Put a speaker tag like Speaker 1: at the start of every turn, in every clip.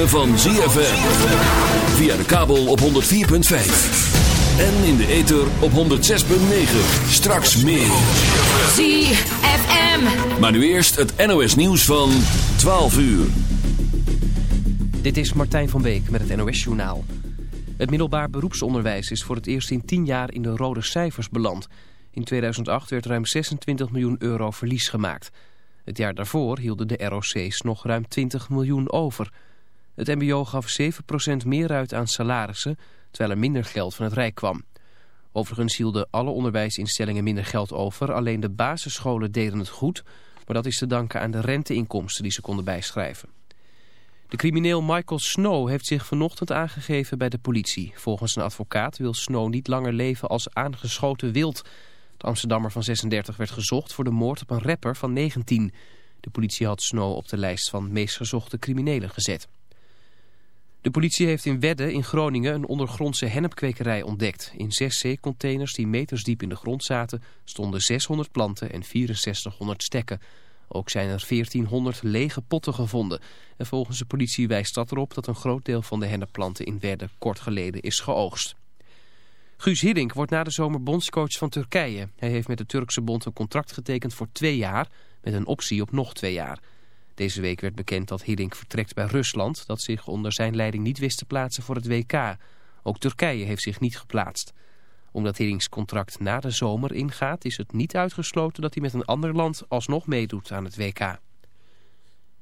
Speaker 1: ritme van ZFM. Via de kabel op 104.5. En in de ether op 106.9. Straks meer.
Speaker 2: ZFM.
Speaker 1: Maar nu eerst het NOS nieuws van 12 uur.
Speaker 3: Dit is Martijn van Beek met het NOS Journaal. Het middelbaar beroepsonderwijs is voor het eerst in 10 jaar in de rode cijfers beland. In 2008 werd ruim 26 miljoen euro verlies gemaakt. Het jaar daarvoor hielden de ROC's nog ruim 20 miljoen over. Het mbo gaf 7% meer uit aan salarissen, terwijl er minder geld van het Rijk kwam. Overigens hielden alle onderwijsinstellingen minder geld over. Alleen de basisscholen deden het goed, maar dat is te danken aan de renteinkomsten die ze konden bijschrijven. De crimineel Michael Snow heeft zich vanochtend aangegeven bij de politie. Volgens een advocaat wil Snow niet langer leven als aangeschoten wild. De Amsterdammer van 36 werd gezocht voor de moord op een rapper van 19. De politie had Snow op de lijst van meest gezochte criminelen gezet. De politie heeft in Wedde in Groningen een ondergrondse hennepkwekerij ontdekt. In zes C-containers die meters diep in de grond zaten stonden 600 planten en 6400 stekken. Ook zijn er 1400 lege potten gevonden. En volgens de politie wijst dat erop dat een groot deel van de hennepplanten in Wedde kort geleden is geoogst. Guus Hiddink wordt na de zomer bondscoach van Turkije. Hij heeft met de Turkse bond een contract getekend voor twee jaar met een optie op nog twee jaar. Deze week werd bekend dat Hiddink vertrekt bij Rusland... dat zich onder zijn leiding niet wist te plaatsen voor het WK. Ook Turkije heeft zich niet geplaatst. Omdat Hiddinks contract na de zomer ingaat... is het niet uitgesloten dat hij met een ander land alsnog meedoet aan het WK.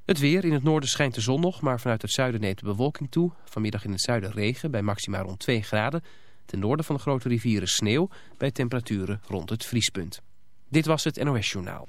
Speaker 3: Het weer. In het noorden schijnt de zon nog... maar vanuit het zuiden neemt de bewolking toe. Vanmiddag in het zuiden regen bij maxima rond 2 graden. Ten noorden van de grote rivieren sneeuw... bij temperaturen rond het vriespunt. Dit was het NOS Journaal.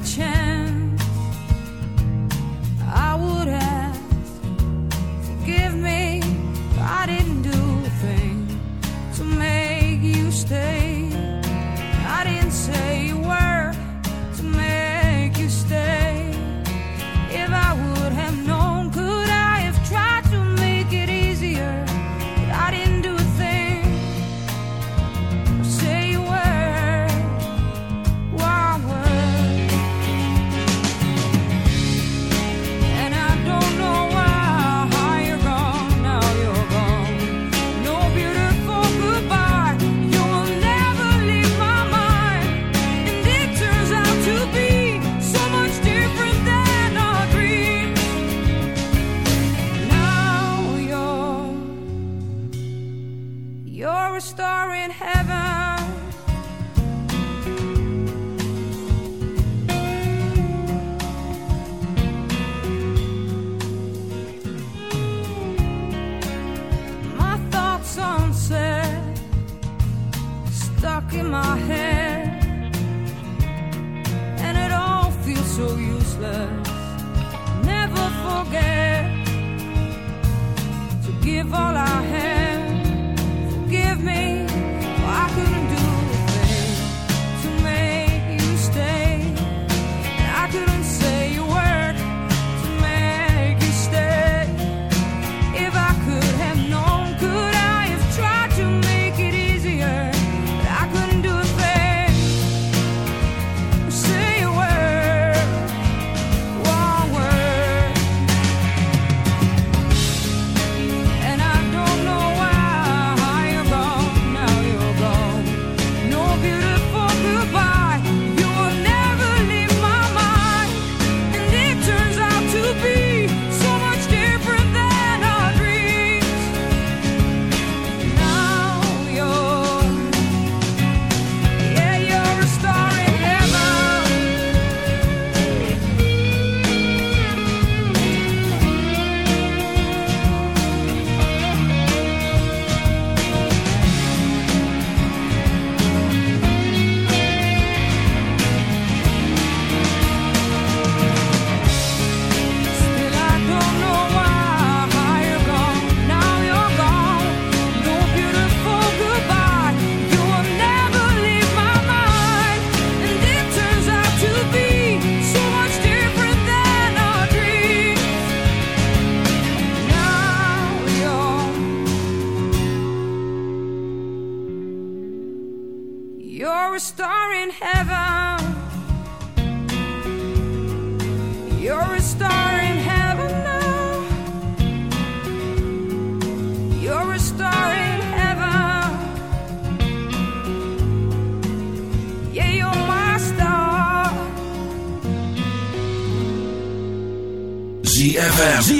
Speaker 4: 钱。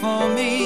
Speaker 5: for me.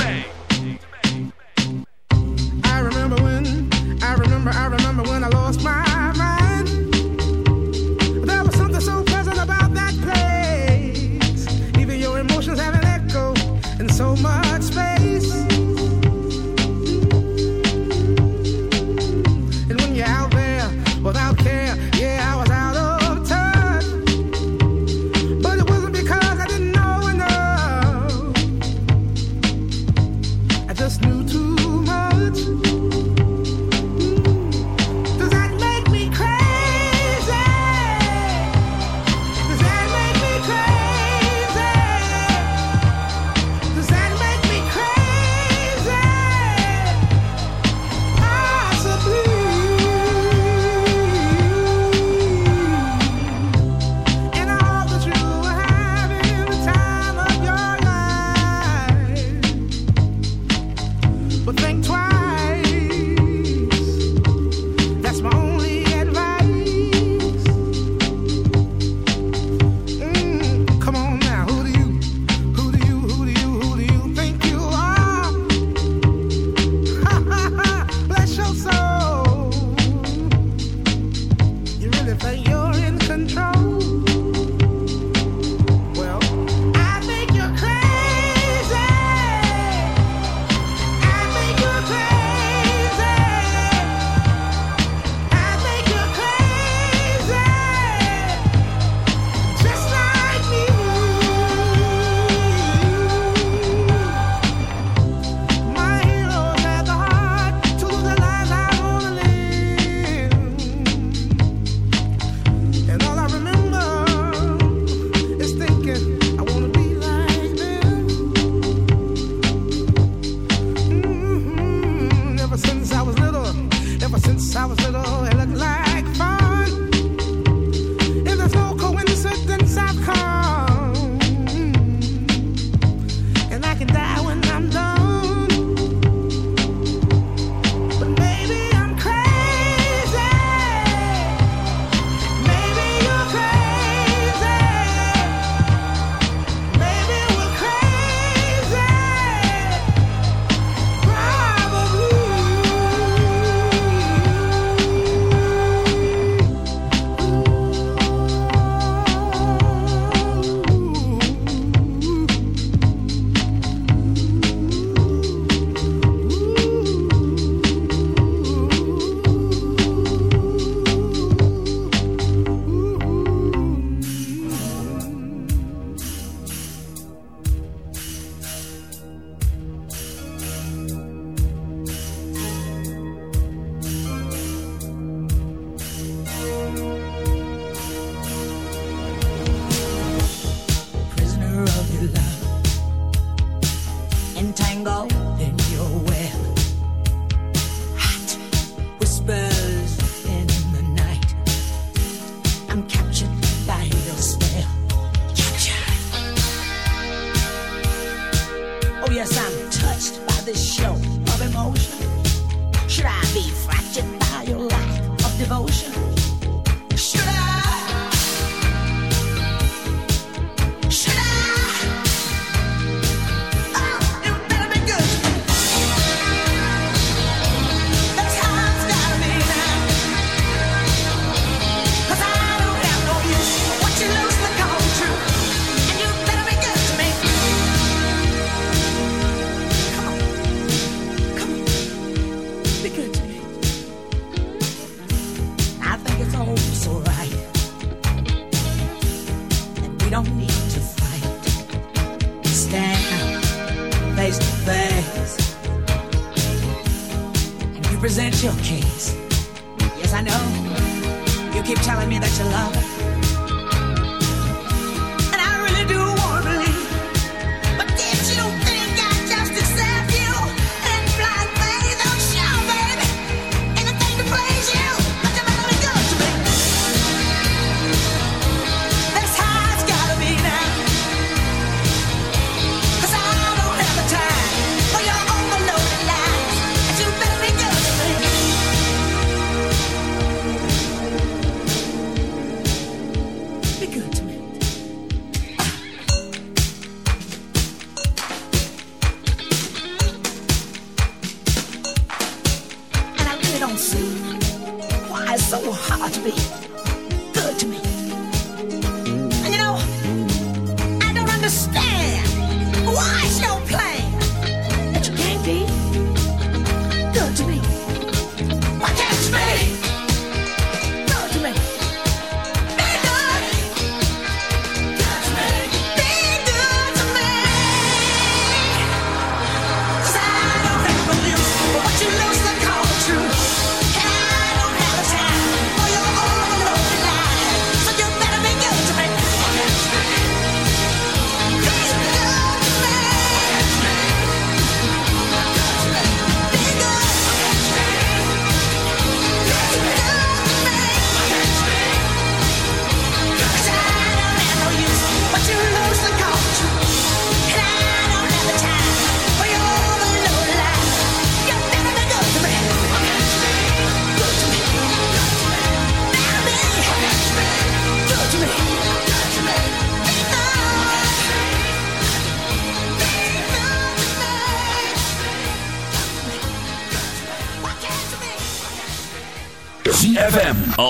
Speaker 6: elephant. entangle. to be.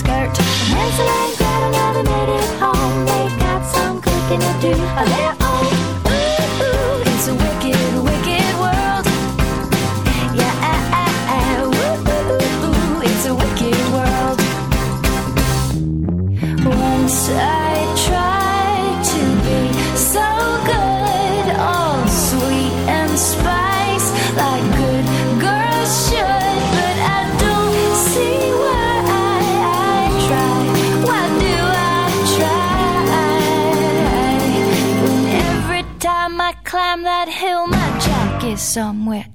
Speaker 2: skirt. Hansel and Gretel never made it home. They got some cooking to do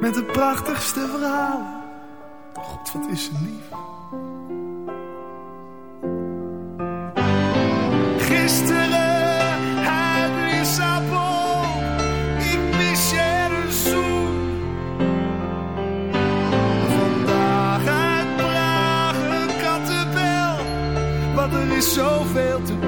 Speaker 7: Met de prachtigste verhalen. God, wat is ze lief. Gisteren uit Lissabon. Ik mis je een zoen. Vandaag uit Praag een kattenbel. Want er is zoveel te doen.